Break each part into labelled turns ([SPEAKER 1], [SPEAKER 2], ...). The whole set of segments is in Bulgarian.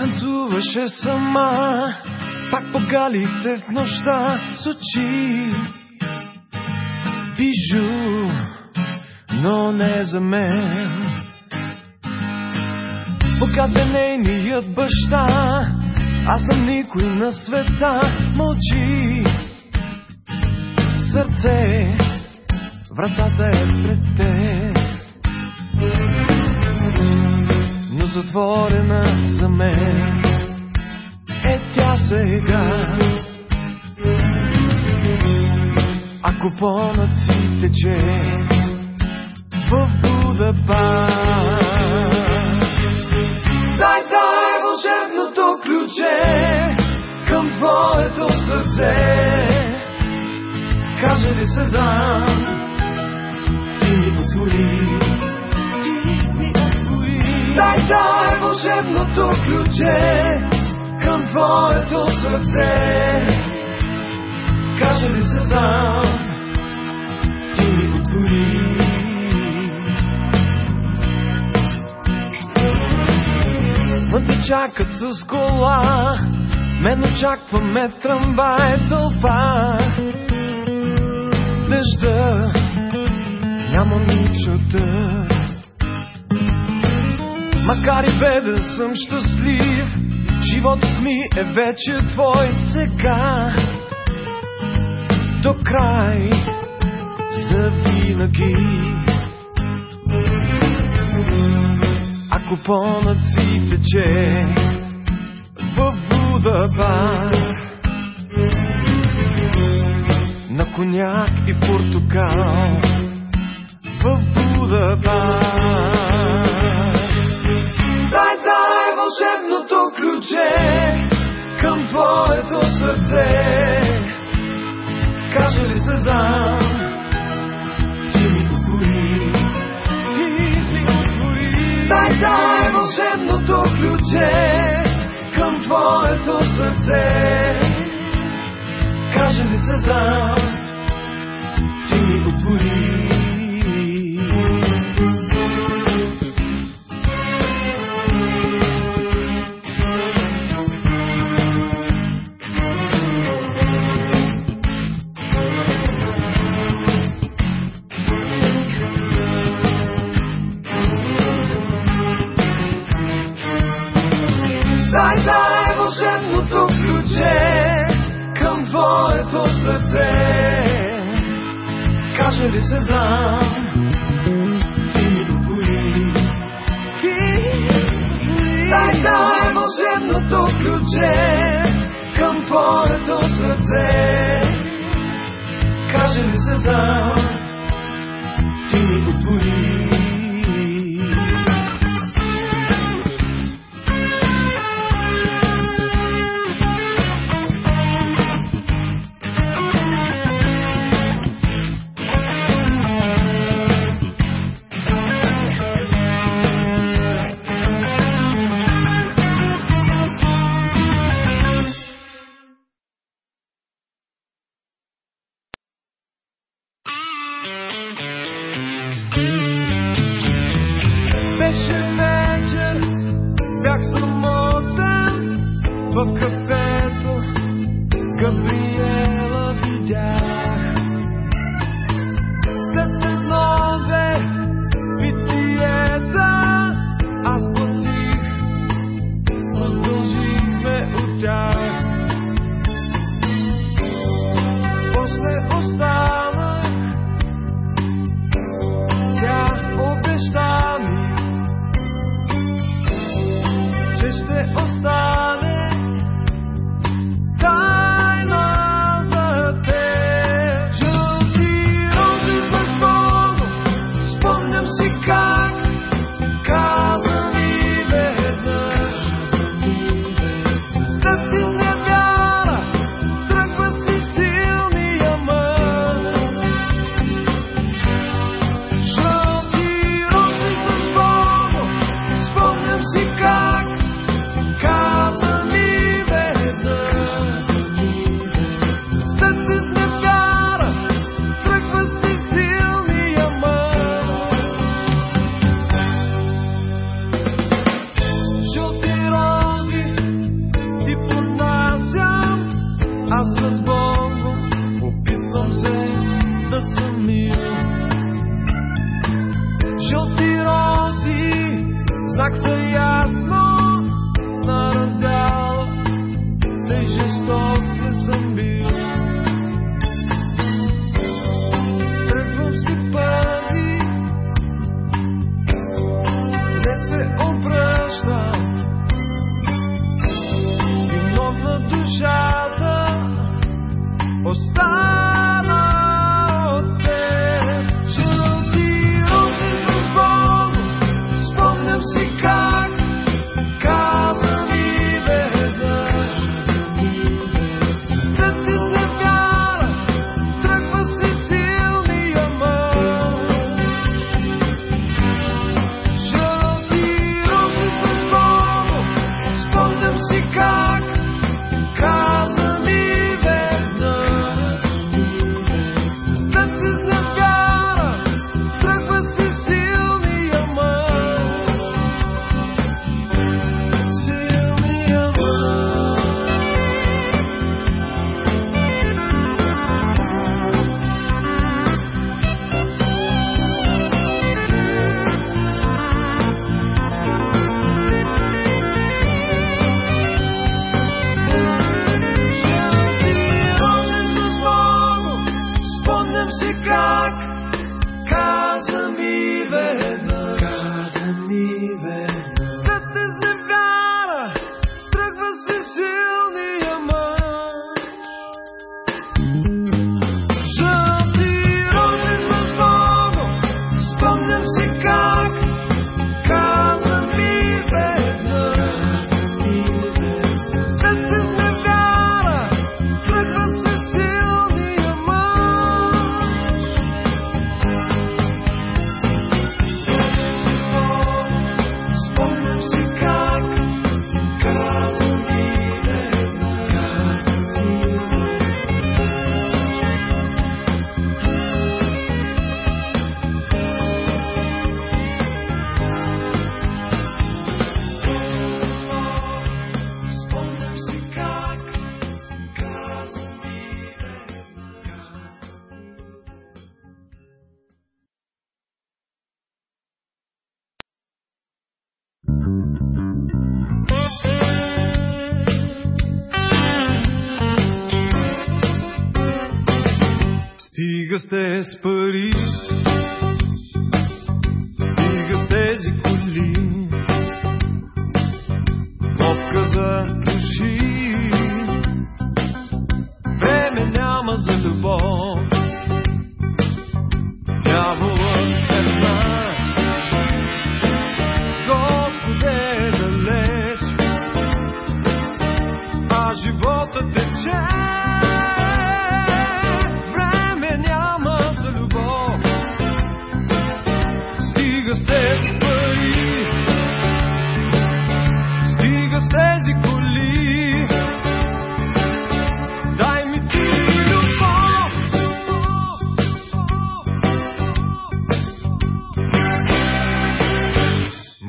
[SPEAKER 1] танцуваше сама. Пак погалихте в нощта с очи. Бижу, но не за мен. Богат е нейният баща, аз съм никой на света, мълчи. Сърце, вратата е пред теб. Затворена за мен е тя сега. Ако понад си тече в Будапашт. Дай, дай вълшебното ключе към твоето сърце. Каже ли се знам, ти отвори. Дай, дай вълшебното ключе към твоето сърце. Каже ли се знам, ти ми отвори. Вън те чакат с кола, мен очакваме трамвай тълпа. Дъжда, няма ничо да. Макар и беден съм щастлив, животът ми е вече твой сега. До край, завинаги. Ако понад си тече в Будапашт на коняк и портокал в Будапашт. Ключе към твоето сърце. Каже ли се знам, ти ми отвори, ти ми отвори. Дай, дай вълшебното ключе към твоето сърце.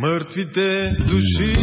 [SPEAKER 1] Мъртвите души,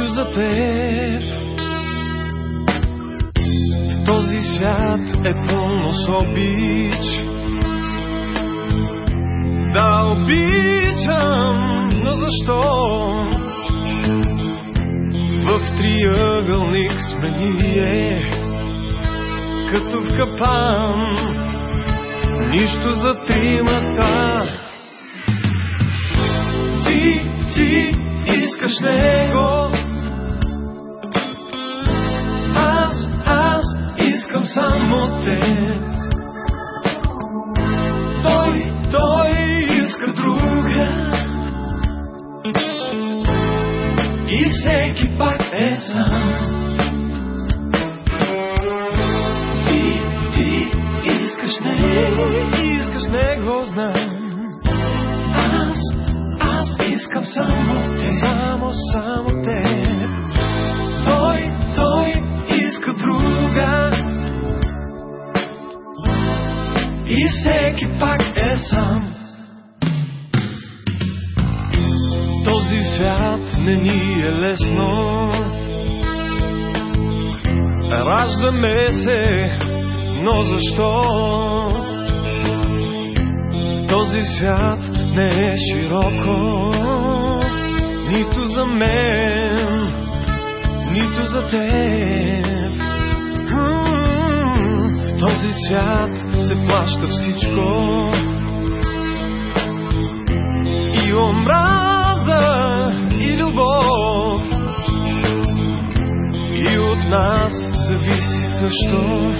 [SPEAKER 1] нито за теб. Този свят е пълно с обич. Да обичам, но защо? В триъгълник сме ние, като в капан, нищо за тримата. Ти, ти искаш него, само те. Той, той иска друга. И всеки пак е сам. Всеки пак е сам. Този свят не ни е лесно. Раждаме се, но защо? Този свят не е широко, нито за мен, нито за теб. Този свят се плаща всичко. И омраза, и любов. И от нас зависи също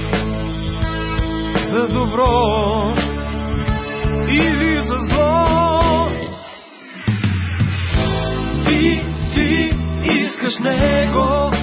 [SPEAKER 1] за добро или за зло. Ти, ти искаш него.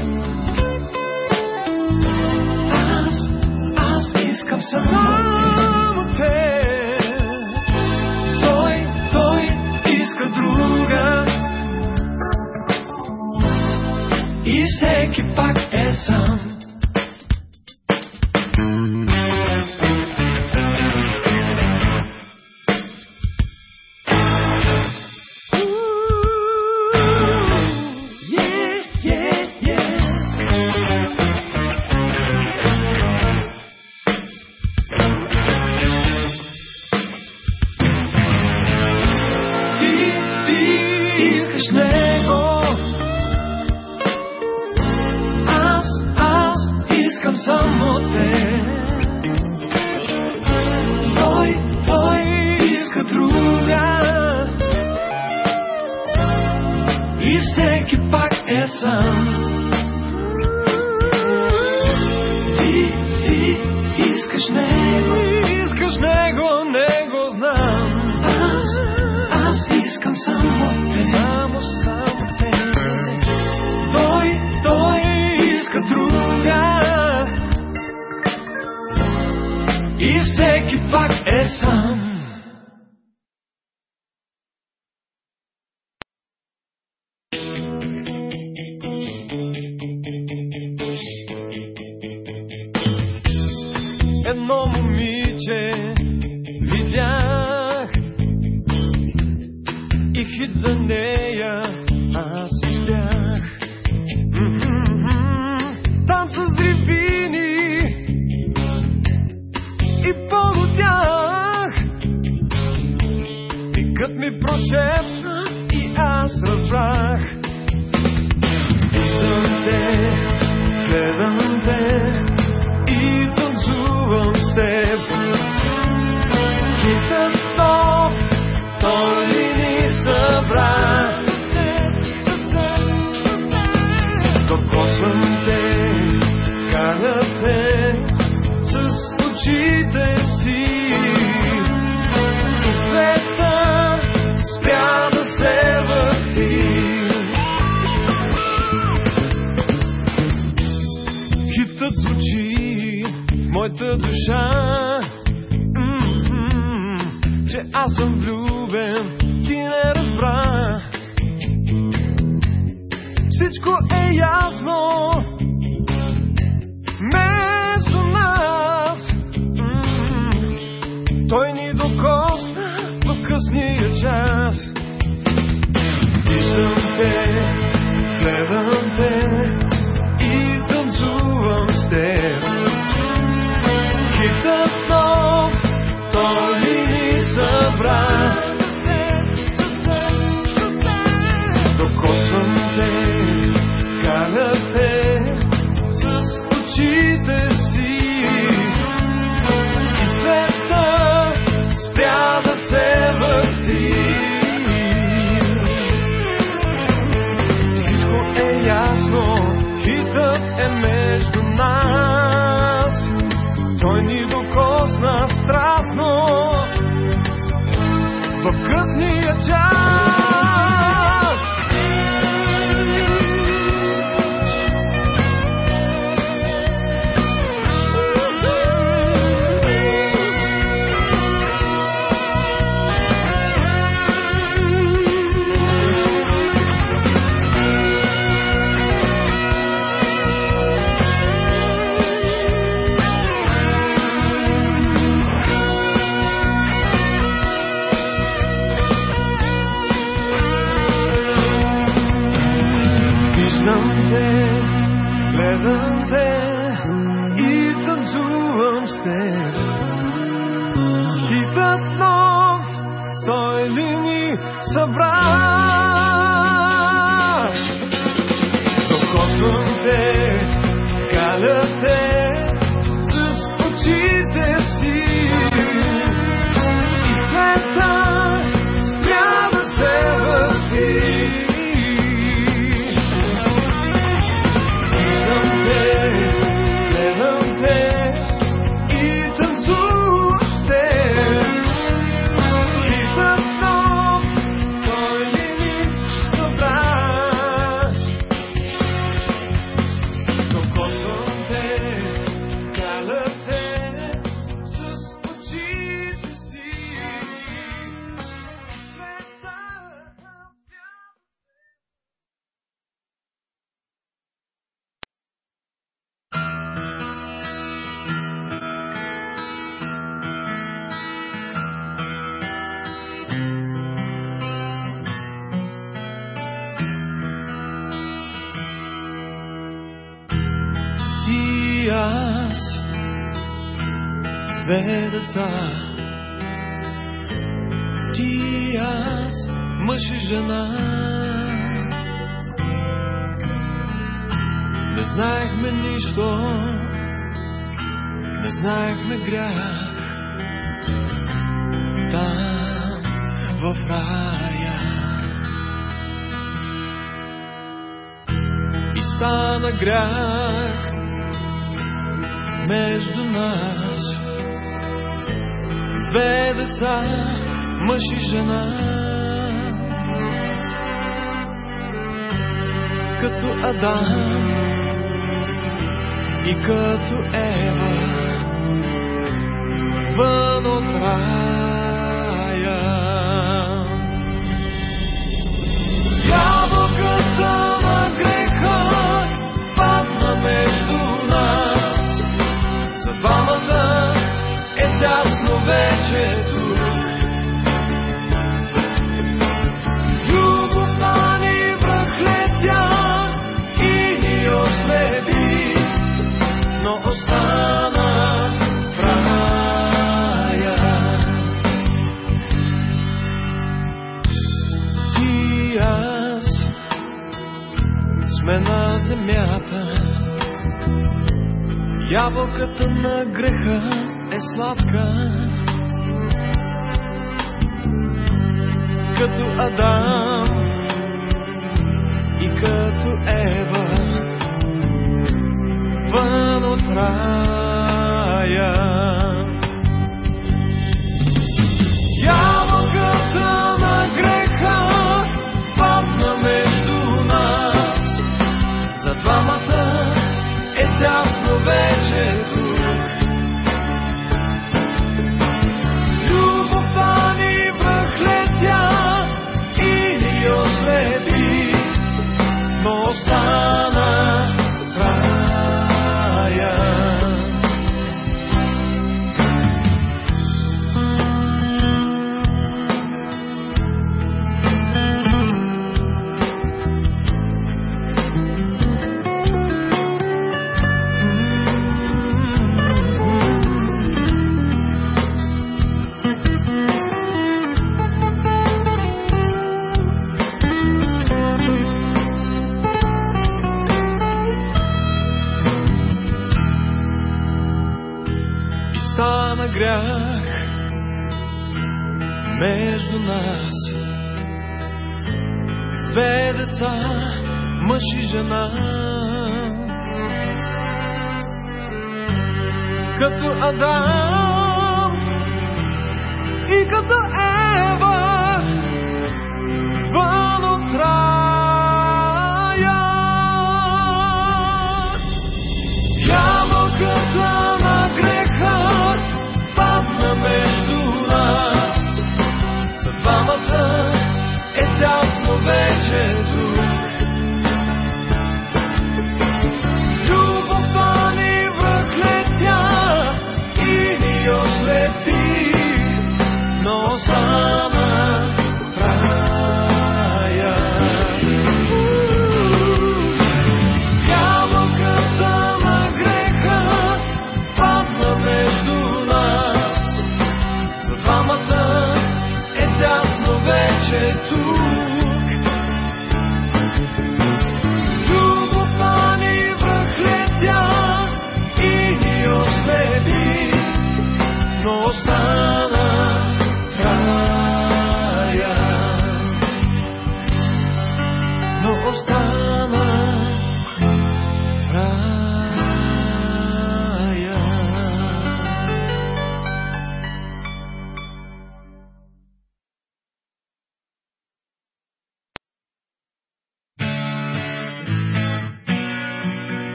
[SPEAKER 1] Едно момиче видях и хит за нея аз успях. Танца с древини и под тях. Викът ми прошепна звезда. Ти и аз, мъж и жена. Не знаехме нищо, не знаехме грях. Там, в рая. И стана грях между нас две деца, мъж и жена. Като Адам и като Ева, вън от рай.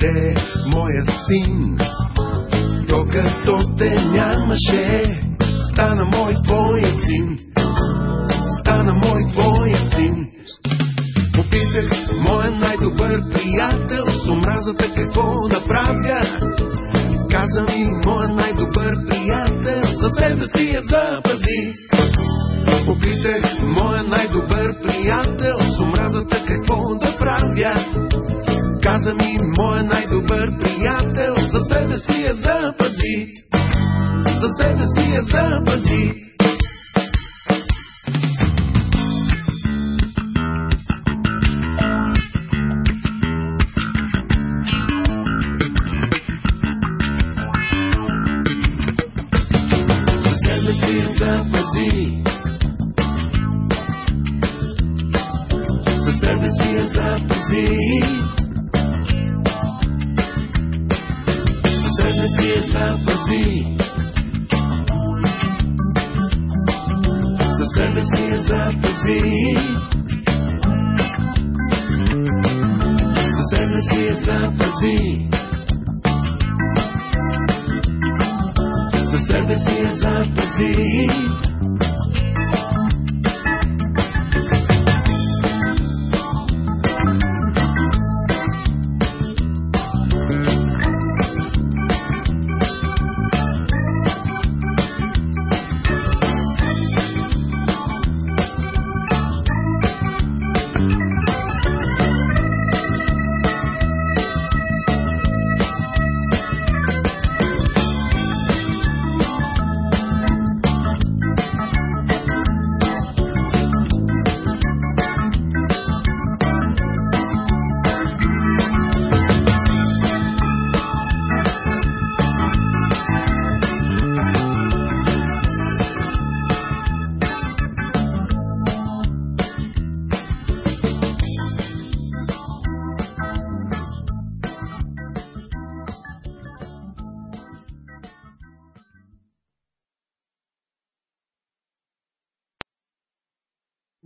[SPEAKER 1] къде моя син? То те нямаше, стана мой твоя син. Стана мой твоя син. Попитах моя най-добър приятел с омразата какво направя. Каза ми моя най-добър приятел, за себе си я запомня. каза ми, моя най-добър приятел, за себе си я запази, за себе си я запази.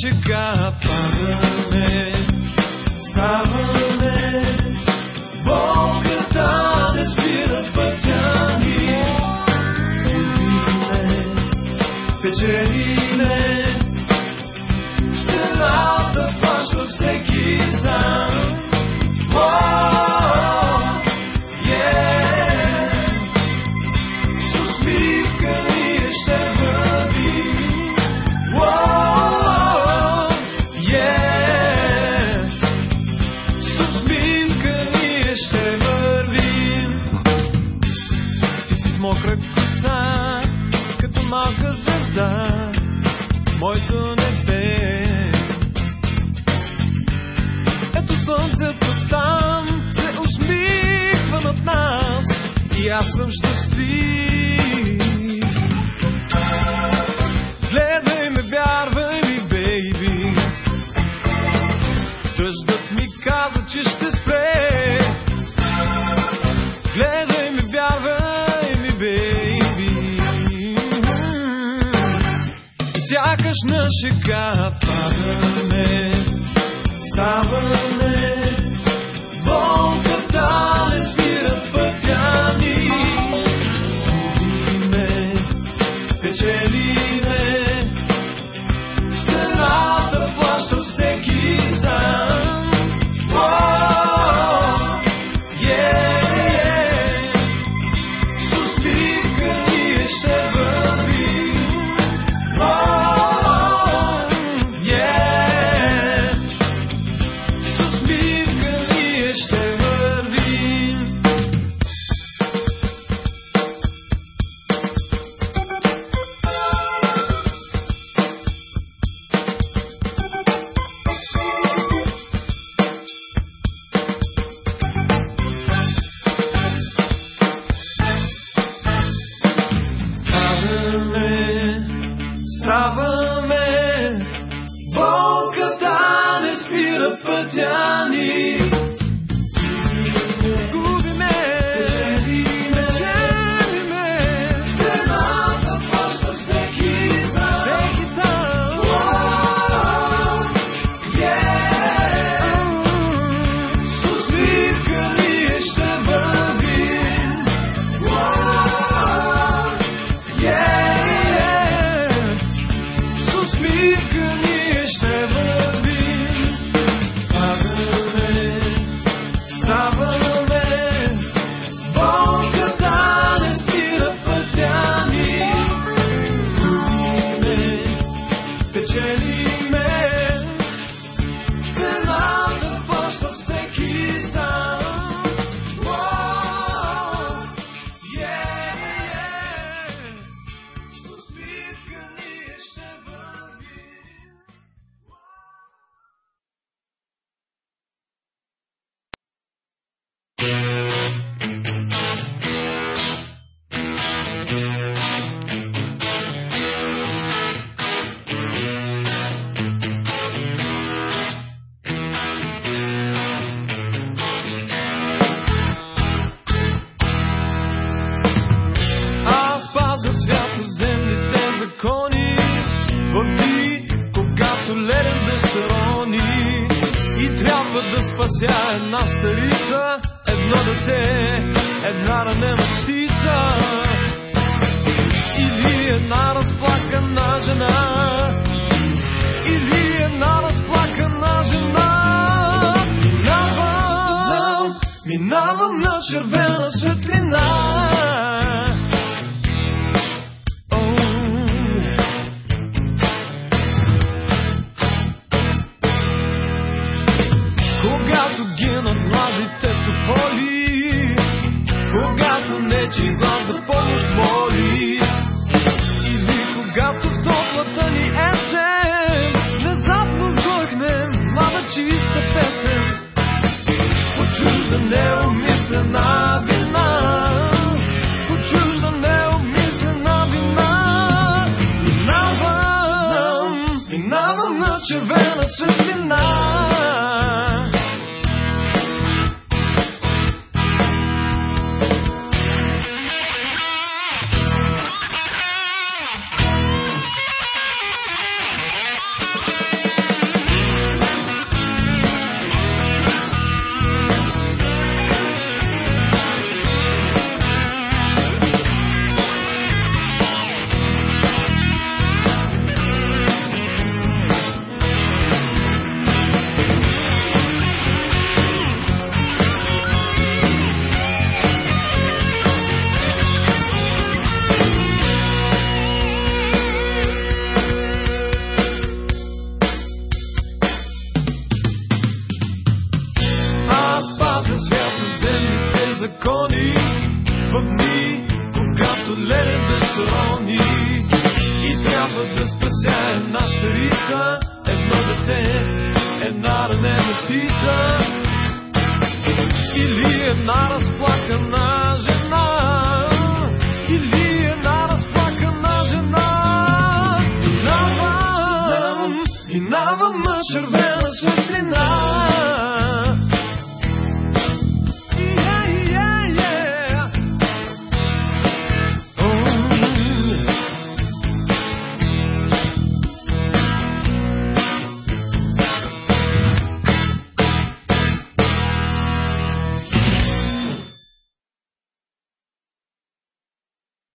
[SPEAKER 1] chegar para